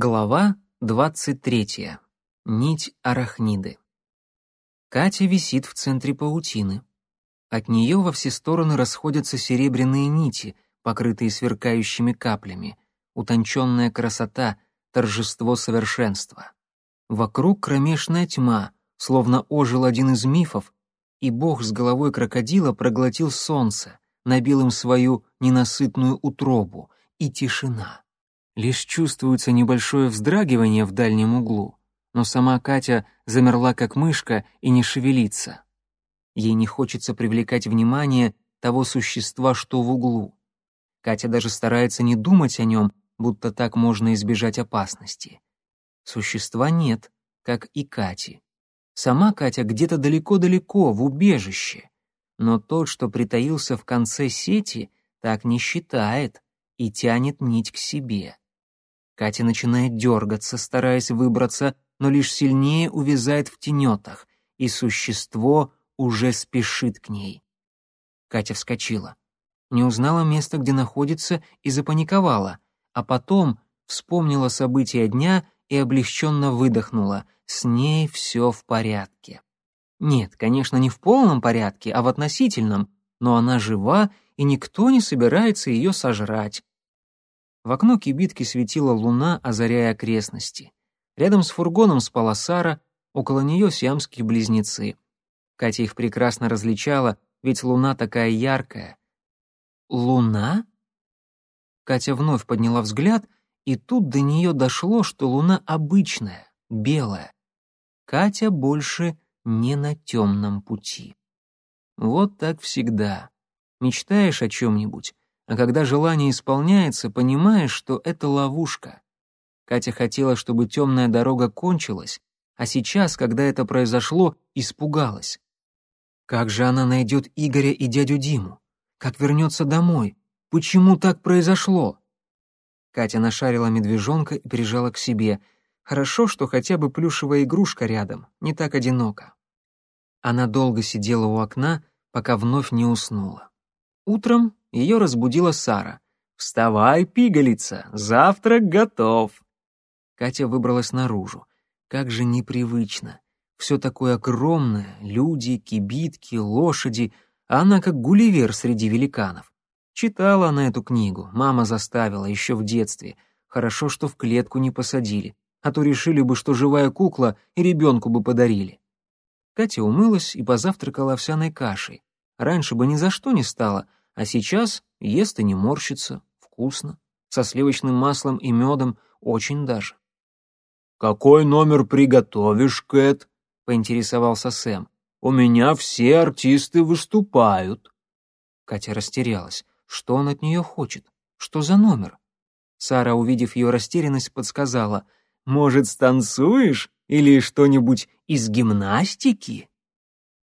Глава 23. Нить арахниды. Катя висит в центре паутины. От нее во все стороны расходятся серебряные нити, покрытые сверкающими каплями. Утонченная красота, торжество совершенства. Вокруг кромешная тьма, словно ожил один из мифов, и бог с головой крокодила проглотил солнце, набил им свою ненасытную утробу, и тишина. Лишь чувствуется небольшое вздрагивание в дальнем углу, но сама Катя замерла как мышка и не шевелится. Ей не хочется привлекать внимание того существа, что в углу. Катя даже старается не думать о нем, будто так можно избежать опасности. Существа нет, как и Кати. Сама Катя где-то далеко-далеко, в убежище. Но тот, что притаился в конце сети, так не считает и тянет нить к себе. Катя начинает дергаться, стараясь выбраться, но лишь сильнее увязает в тенетах, и существо уже спешит к ней. Катя вскочила. Не узнала место, где находится, и запаниковала, а потом вспомнила события дня и облегченно выдохнула. С ней все в порядке. Нет, конечно, не в полном порядке, а в относительном, но она жива, и никто не собирается ее сожрать. В окно кибитки светила луна, озаряя окрестности. Рядом с фургоном спала Сара, около нее сиамские близнецы. Катя их прекрасно различала, ведь луна такая яркая. «Луна?» Катя вновь подняла взгляд, и тут до нее дошло, что луна обычная, белая. Катя больше не на темном пути. Вот так всегда. Мечтаешь о чем-нибудь, а когда желание исполняется, понимаешь, что это ловушка. Катя хотела, чтобы темная дорога кончилась, а сейчас, когда это произошло, испугалась. Как же она найдет Игоря и дядю Диму? Как вернется домой? Почему так произошло? Катя нашарила медвежонка и прижала к себе. Хорошо, что хотя бы плюшевая игрушка рядом, не так одиноко. Она долго сидела у окна, пока вновь не уснула. Утром ее разбудила Сара. «Вставай, пигалица, завтрак готов!» Катя выбралась наружу. Как же непривычно. Все такое огромное, люди, кибитки, лошади, а она как гулливер среди великанов. Читала она эту книгу, мама заставила еще в детстве. Хорошо, что в клетку не посадили, а то решили бы, что живая кукла и ребенку бы подарили. Катя умылась и позавтракала овсяной кашей. Раньше бы ни за что не стала — а сейчас ест и не морщится, вкусно, со сливочным маслом и медом, очень даже. «Какой номер приготовишь, Кэт?» — поинтересовался Сэм. «У меня все артисты выступают». Катя растерялась. Что он от нее хочет? Что за номер? Сара, увидев ее растерянность, подсказала. «Может, станцуешь? Или что-нибудь из гимнастики?»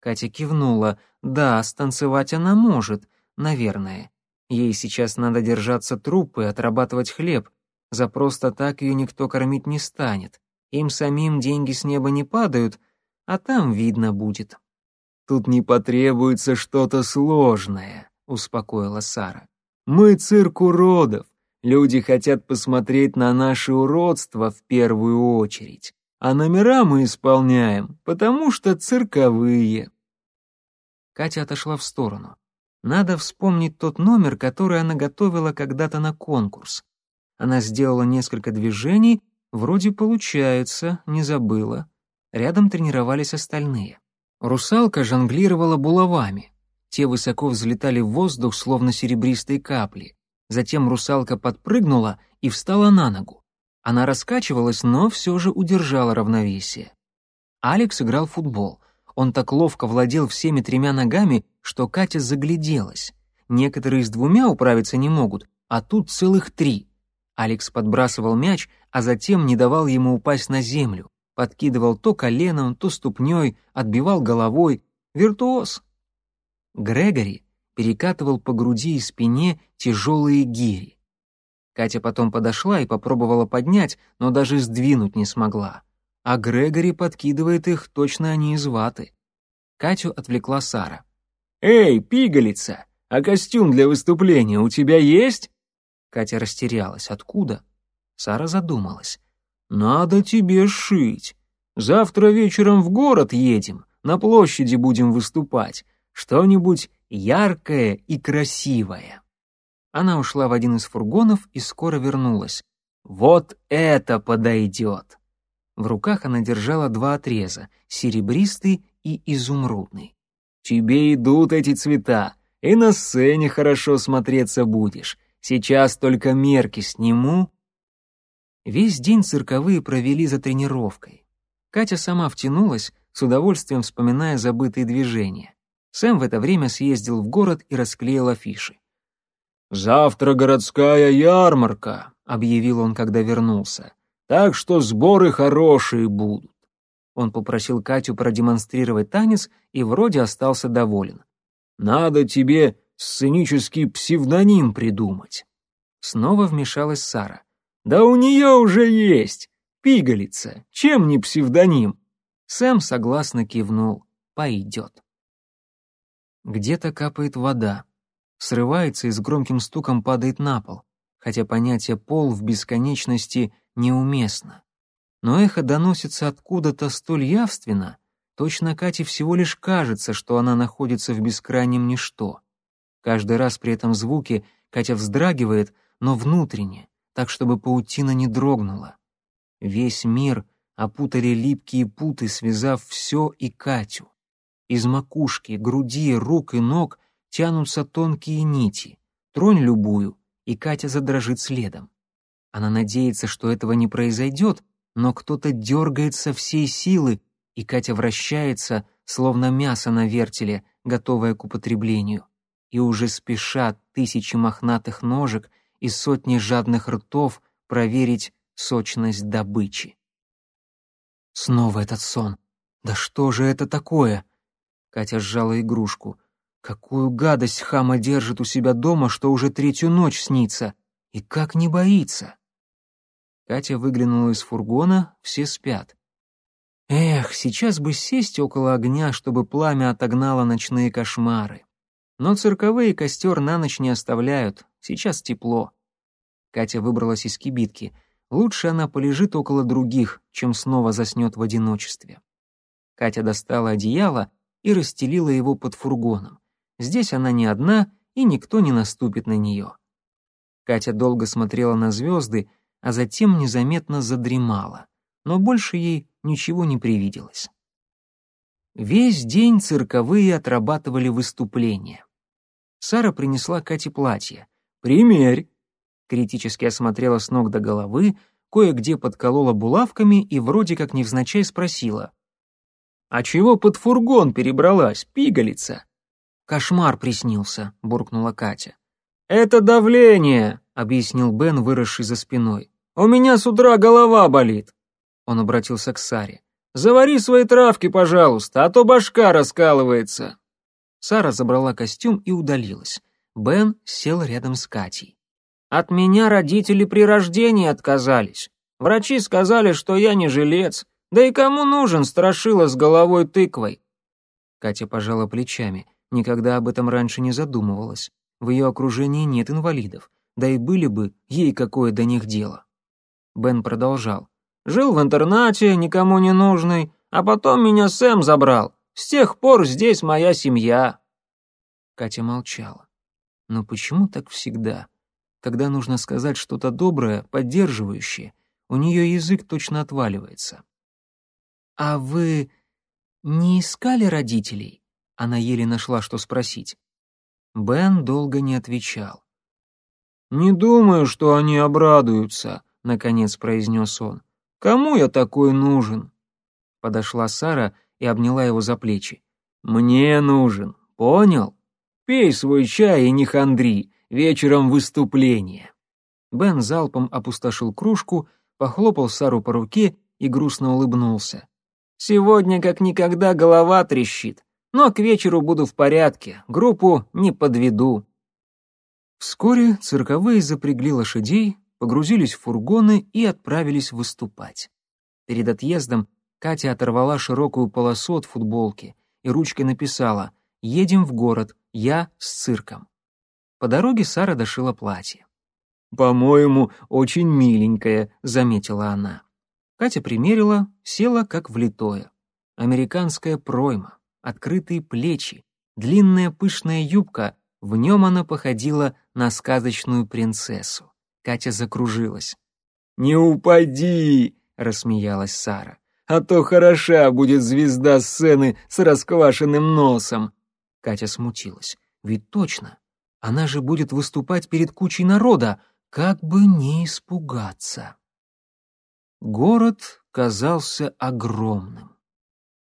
Катя кивнула. «Да, станцевать она может, Наверное. Ей сейчас надо держаться трупы и отрабатывать хлеб. За просто так ее никто кормить не станет. Им самим деньги с неба не падают, а там видно будет. Тут не потребуется что-то сложное, успокоила Сара. Мы цирк уродов. Люди хотят посмотреть на наше уродство в первую очередь. А номера мы исполняем, потому что цирковые. Катя отошла в сторону. Надо вспомнить тот номер, который она готовила когда-то на конкурс. Она сделала несколько движений, вроде получается, не забыла. Рядом тренировались остальные. Русалка жонглировала булавами. Те высоко взлетали в воздух, словно серебристые капли. Затем русалка подпрыгнула и встала на ногу. Она раскачивалась, но все же удержала равновесие. Алекс играл в футбол. Он так ловко владел всеми тремя ногами, что Катя загляделась. Некоторые с двумя управиться не могут, а тут целых три. Алекс подбрасывал мяч, а затем не давал ему упасть на землю. Подкидывал то коленом, то ступней, отбивал головой. Виртуоз. Грегори перекатывал по груди и спине тяжелые гири. Катя потом подошла и попробовала поднять, но даже сдвинуть не смогла а Грегори подкидывает их, точно они из ваты. Катю отвлекла Сара. «Эй, пигалица, а костюм для выступления у тебя есть?» Катя растерялась. «Откуда?» Сара задумалась. «Надо тебе шить. Завтра вечером в город едем, на площади будем выступать. Что-нибудь яркое и красивое». Она ушла в один из фургонов и скоро вернулась. «Вот это подойдет!» В руках она держала два отреза — серебристый и изумрудный. «Тебе идут эти цвета, и на сцене хорошо смотреться будешь. Сейчас только мерки сниму». Весь день цирковые провели за тренировкой. Катя сама втянулась, с удовольствием вспоминая забытые движения. Сэм в это время съездил в город и расклеил афиши. «Завтра городская ярмарка», — объявил он, когда вернулся. «Так что сборы хорошие будут». Он попросил Катю продемонстрировать танец и вроде остался доволен. «Надо тебе сценический псевдоним придумать». Снова вмешалась Сара. «Да у нее уже есть! Пигалица! Чем не псевдоним?» Сэм согласно кивнул. «Пойдет». Где-то капает вода срывается и с громким стуком падает на пол, хотя понятие «пол» в бесконечности неуместно. Но эхо доносится откуда-то столь явственно, точно Кате всего лишь кажется, что она находится в бескрайнем ничто. Каждый раз при этом звуке Катя вздрагивает, но внутренне, так чтобы паутина не дрогнула. Весь мир опутали липкие путы, связав все и Катю. Из макушки, груди, рук и ног тянутся тонкие нити. Тронь любую, и Катя задрожит следом. Она надеется, что этого не произойдет, но кто-то дергает со всей силы, и Катя вращается, словно мясо на вертеле, готовое к употреблению. И уже спешат тысячи мохнатых ножек и сотни жадных ртов проверить сочность добычи. Снова этот сон. Да что же это такое? Катя сжала игрушку. Какую гадость хама держит у себя дома, что уже третью ночь снится. И как не боится? Катя выглянула из фургона, все спят. Эх, сейчас бы сесть около огня, чтобы пламя отогнало ночные кошмары. Но цирковые костер на ночь не оставляют, сейчас тепло. Катя выбралась из кибитки. Лучше она полежит около других, чем снова заснет в одиночестве. Катя достала одеяло и расстелила его под фургоном. Здесь она не одна, и никто не наступит на нее. Катя долго смотрела на звезды, а затем незаметно задремала, но больше ей ничего не привиделось. Весь день цирковые отрабатывали выступления. Сара принесла Кате платье. «Примерь!» Критически осмотрела с ног до головы, кое-где подколола булавками и вроде как невзначай спросила. «А чего под фургон перебралась, пигалица?» «Кошмар приснился», — буркнула Катя. «Это давление», — объяснил Бен, выросший за спиной. «У меня с утра голова болит». Он обратился к Саре. «Завари свои травки, пожалуйста, а то башка раскалывается». Сара забрала костюм и удалилась. Бен сел рядом с Катей. «От меня родители при рождении отказались. Врачи сказали, что я не жилец. Да и кому нужен страшила с головой тыквой?» Катя пожала плечами. Никогда об этом раньше не задумывалась. В ее окружении нет инвалидов, да и были бы, ей какое до них дело. Бен продолжал. «Жил в интернате, никому не нужный, а потом меня Сэм забрал. С тех пор здесь моя семья». Катя молчала. Но почему так всегда? Когда нужно сказать что-то доброе, поддерживающее, у нее язык точно отваливается. «А вы не искали родителей?» Она еле нашла, что спросить. Бен долго не отвечал. «Не думаю, что они обрадуются», — наконец произнес он. «Кому я такой нужен?» Подошла Сара и обняла его за плечи. «Мне нужен, понял? Пей свой чай и не хандри, вечером выступление». Бен залпом опустошил кружку, похлопал Сару по руке и грустно улыбнулся. «Сегодня как никогда голова трещит. Но к вечеру буду в порядке, группу не подведу. Вскоре цирковые запрягли лошадей, погрузились в фургоны и отправились выступать. Перед отъездом Катя оторвала широкую полосу от футболки и ручкой написала «Едем в город, я с цирком». По дороге Сара дошила платье. «По-моему, очень миленькое», — заметила она. Катя примерила, села как влитое. Американская пройма, открытые плечи, длинная пышная юбка, в нем она походила на сказочную принцессу. Катя закружилась. «Не упади!» — рассмеялась Сара. «А то хороша будет звезда сцены с расквашенным носом!» Катя смутилась. «Ведь точно, она же будет выступать перед кучей народа, как бы не испугаться!» Город казался огромным.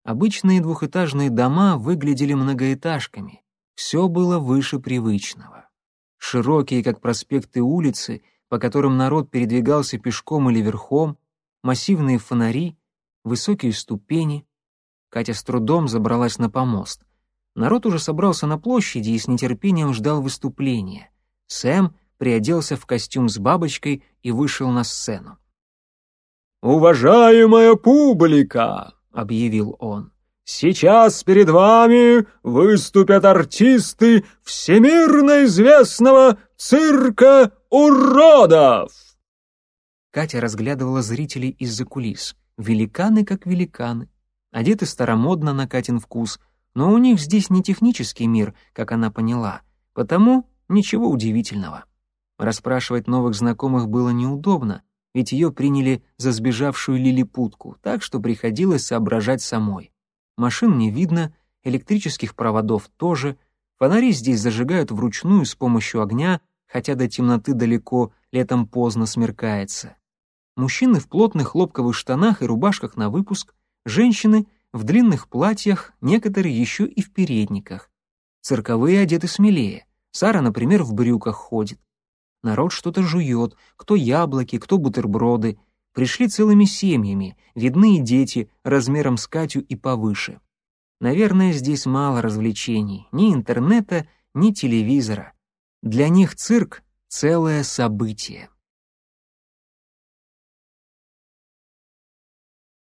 Обычные двухэтажные дома выглядели многоэтажками. Все было выше привычного. Широкие, как проспекты улицы, по которым народ передвигался пешком или верхом, массивные фонари, высокие ступени. Катя с трудом забралась на помост. Народ уже собрался на площади и с нетерпением ждал выступления. Сэм приоделся в костюм с бабочкой и вышел на сцену. «Уважаемая публика!» — объявил он. «Сейчас перед вами выступят артисты всемирно известного цирка уродов!» Катя разглядывала зрителей из-за кулис. Великаны как великаны. Одеты старомодно на Катин вкус, но у них здесь не технический мир, как она поняла, потому ничего удивительного. Расспрашивать новых знакомых было неудобно, ведь ее приняли за сбежавшую лилипутку, так что приходилось соображать самой. Машин не видно, электрических проводов тоже, фонари здесь зажигают вручную с помощью огня, хотя до темноты далеко, летом поздно смеркается. Мужчины в плотных хлопковых штанах и рубашках на выпуск, женщины в длинных платьях, некоторые еще и в передниках. Цирковые одеты смелее. Сара, например, в брюках ходит. Народ что-то жует, кто яблоки, кто бутерброды. Пришли целыми семьями, видны и дети, размером с Катю и повыше. Наверное, здесь мало развлечений, ни интернета, ни телевизора. Для них цирк — целое событие.